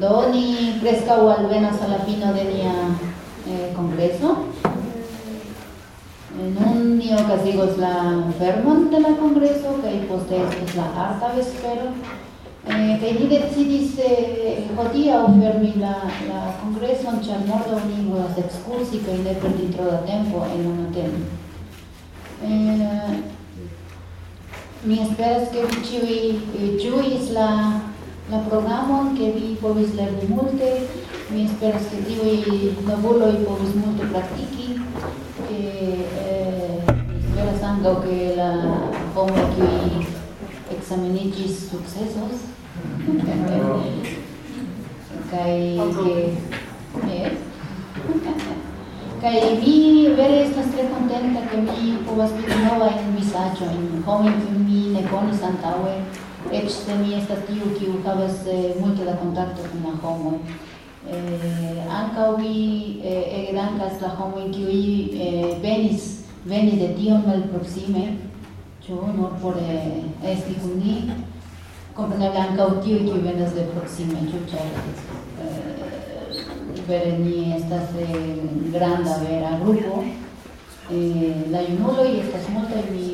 Do ni preskaŭ alvenas a la fino de nia eh, kongreso. Nun ni okazigos la vermon de la kongreso kaj poste estos la arta vespero. Eh, kaj ni decidis eh, hodiaŭ fermi la, la kongreson, ĉar morgaŭ ni volas ekskursi kaj ne perdi tro da tempo en la mateno. Eh, mi esperas ke vi ĉiuj eh, ĝuis la la programon, che vi povis lerni multe, mi esperas che tiui laboroi povis multe practici, che eh, esperas anche che la homo qui examinigis successos, kai che eh, kai mi vere estas tre contenta che mi povas vidi nova in visaggio in homo che mi ne conis antaue eĉ se mi estas tiu kiu havas multe da la homoj. Eh, ankaŭ mi eh, ege dankas la homojn kiuj eh, venis veni de tiom malproksime, ĉu nur por eh, esti kun ni. Kompreneble ankaŭ tiuj kiuj venas de proksime, ĉu eh, ni estas granda vera grupo. Eh, la junuloj estas multaj, mi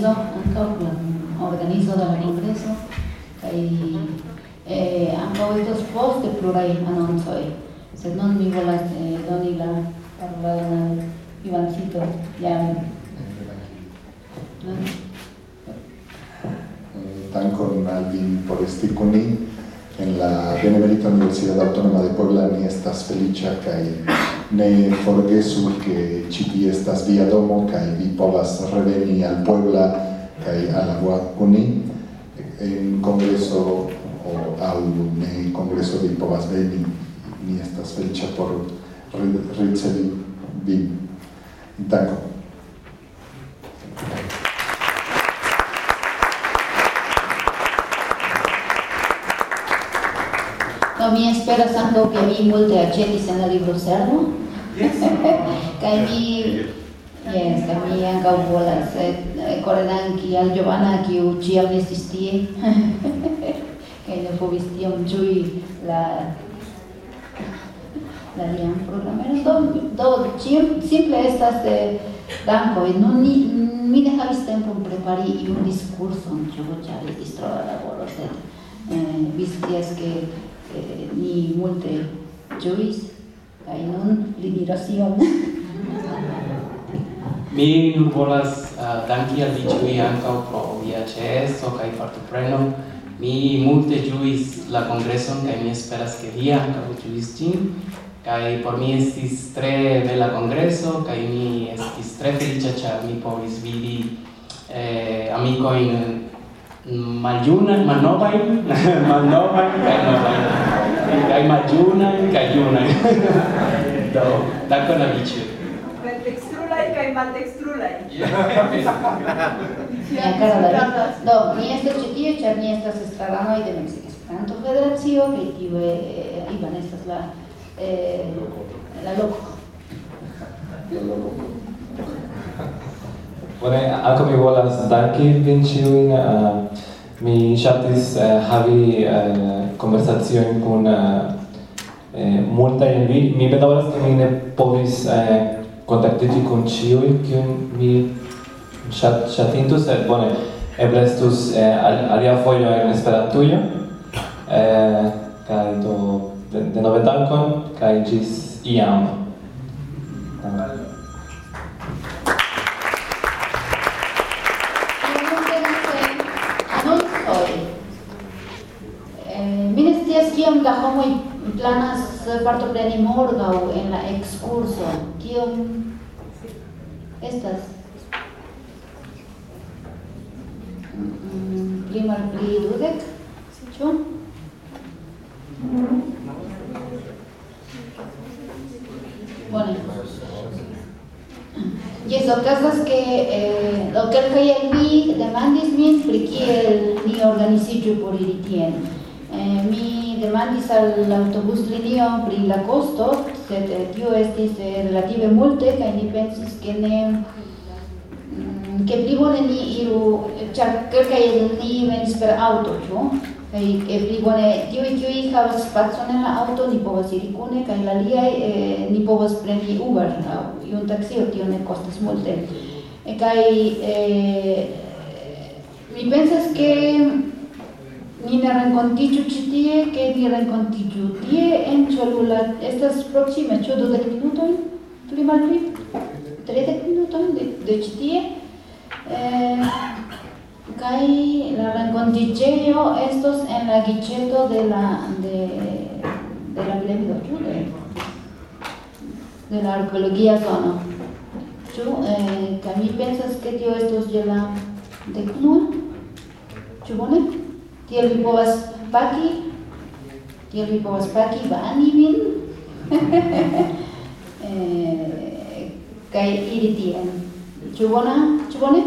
organizo, ankaŭ organizo de la kongreso kaj eh, ankaŭ estos poste pluraj anoncoj, sed nun mi volas eh, doni la parolon al Ivancito jam Dankon al vin por esti kun ni en la Benemerita Universidad Autónoma de Puebla ni estas feliĉa kaj ne forgesu ĉi tie estas via domo kaj vi povas reveni al Puebla kaj al agua kun ni en congreso o al ne congreso vi povas veni ni estas feliĉa por ri- ricevi vin. Dankon. No, mi esperas ankaŭ ke vi multe aĉetis en la libro Cerno. Kaj mi Jes, kaj mi ankaŭ volas eh, kore danki al Giovanna kiu ĉiam estis tie. Kaj ne povis tiom ĝui la la lian programeron. Do, do ĉiam simple estas eh, dankoj. Nun ni mi ne havis tempon prepari iun diskurson, ĉu ĉar estis tro laboro, sed eh, vi scias eh, ni multe ĝuis kaj nun li diros ion Mi nun volas uh, danki al vi ĉiuj ankaŭ pro via ĉeesto kaj partopreno. Mi multe ĝuis la kongreson kaj mi esperas ke vi ankaŭ ĝuis ĝin. Kaj por mi estis tre bela kongreso kaj mi estis tre feliĉa ĉar mi povis vidi eh, amikojn maljuna, malnovajn, malnovajn kaj novajn kai maljunai kai junai do dankon amici per textrulai kai maltextrulai Ja, Karola, do, mi estas ĉi tie, ĉar ni estas estraranoj de Meksika Esperanto Federacio, kaj tiu eh, Ivan estas la eh, la loko. La loko. Bone, ankaŭ mi volas danki vin ĉiujn. Uh, mi ŝatis eh, havi eh, conversazioni con eh, eh molta vi. Mi bedaŭras ke mi ne povis eh, kontaktiĝi kun ĉiuj, kiun mi ŝat ŝatintus, sed bone, eble estus eh, alia fojo en Esperantujo. Eh, kaj do denove dankon kaj ĝis iam. Dankon. Annunzoi. Kiom da homoj planas partopreni morgaŭ en la ekskurso. Kiom estas? Mm, Pli malpli dudek, ĉu? Bone. Yes, okazas que eh, lo que el mi demandis min pri kiel ni organiziĝu por iri tien. Eh, mi demandis al autobus linio pri la costo, sed eh, tio estis eh, relative multe, kaj ni pensis ke ne mm, che pli bone ni iru, char kelkaj ni venis per auto, ĉu? Kaj ke pli bone tiuj kiuj havas spacon en la auto, ni povas iri kune, kaj la aliaj eh, ni povas preni Uber aŭ iun taksio, tio ne kostas multe. Kaj eh, mi pensas ke ni ne renkontiĝu ĉi ke ni renkontiĝu tie en Cholula. Estas proksime, ĉu dudek minutojn? Pli malpli? Tridek minutojn de, de ĉi tie. Eh, la renkontiĝejo estos en la giĉeto de la de de la Glevido, ĉu de de la arqueologia zono. Ĉu eh, kaj mi pensas ke tio estos je la deknua? Ĉu bone? Tiel vi povas paki, tiel vi povas paki bani vin, eh, kaj iri tien. Ĉu bona? Ĉu bone?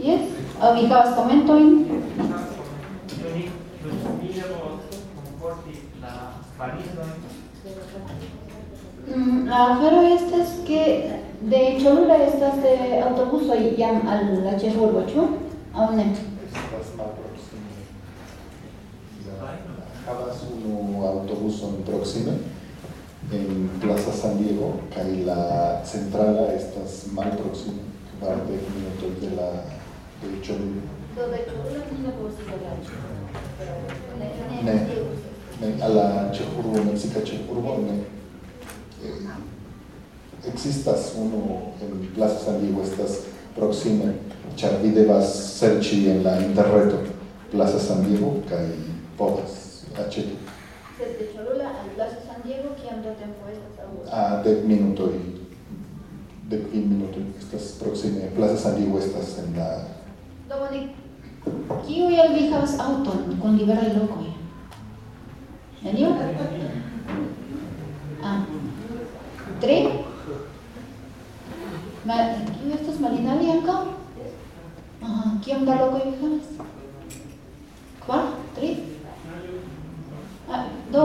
Yes? Aŭ vi havas komentojn? Mm, La afero estas ke de Cholula estas de autobusoj jam al la ĉefurbo, ĉu? Aŭ ne? Estas malproksime. Havas unu autobuson proksime en Plaza San Diego kaj la centrala estas malproksime, kvardek minutoj de la de Cholula. Do de Cholula ne povas al Ne. Ne, a la ĉefurbo, meksika ĉefurbo, ne. Existas unu en Plaza San Diego, estas proksime, ĉar vi devas serĉi en la interreto Plaza San Diego kaj povas aĉeti Sed de Cholula al Plaza San Diego, da tempo estas aŭ? a dek minutoj, dek kvin minutoj, estas proksime, Plaza San Diego estas en la Do bone, kiuj el vi havas aŭton kun liberaj lokoj? Neniu? Ah. Tre? Ma, kiu estas malinali ankaŭ? Aha, kiom da lokoj vi havas? Kvar? Tri? Ah, do.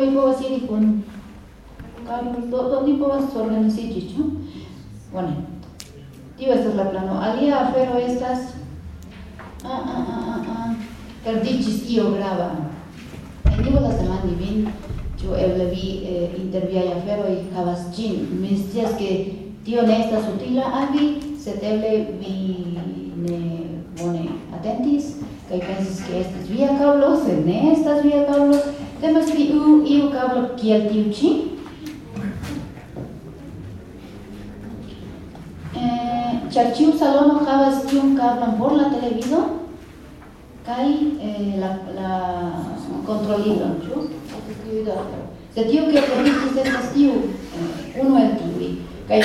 Do vi povas iri kun Carlos, do, do ni povas organiziĝi, ĉu? Bone. Tio estas la plano. Alia afero estas ah, ah, ah, ah, ah. perdiĝis io grava. Kaj mi volas demandi vin, ĉu eble vi eh, inter viaj aferoj havas ĝin. Mi scias ke tio ne estas utila al vi, sed eble vi ne bone atentis kaj pensis ke estis via kablo, sed ne estas via kablo. Temas pri iu, iu kablo kiel tiu ĉi, Eh, salono havas tiun kablon por la televido eh, la, la kontrolilon, ĉu? Sed tio kiel perdiĝis estas tiu, eh, unu el tiuj. Kaj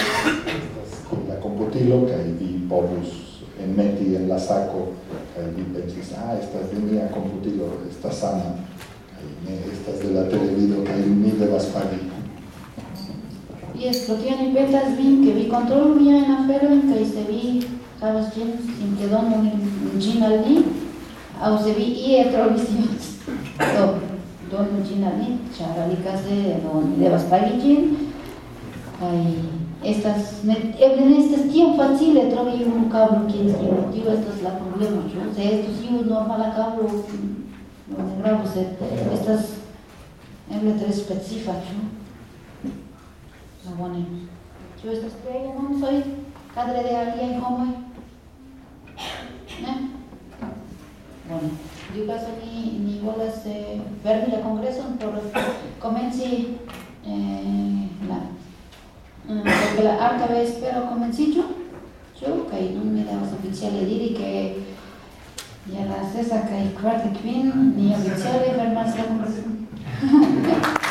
la computilo kaj vi povus enmeti en la sako kaj vi pensis, ah, estas de mia computilo, estas sana, estas de la televido kaj mi devas pagi. Yes, pro tio ni petas vin ke vi kontrolu miajn aferojn kaj se vi havas ĝin sin ke donu ĝin al ni aŭ se vi ie trovis ion. Do donu ĝin al ni, ĉar alikaze do ni devas pagi ĝin kaj estas ne eble ne estas tiom facile trovi unu kablo kiel tiu. Tio estas la problemo, ĉu? Se estus iu normala kablo, gravo, sed estas eble tre specifa, ĉu? No bone. Ĉu estas plej anoncoj kadre de aliaj homoj? Ne? Bone. Ni, ni volas eh, fermi la kongreson por komenci eh, la eh, porque la arta vespero komenciĝu. Ĉu? Kaj nun mi devas oficiale diri ke je la sesa kaj kvardek kvin ni la kongreson.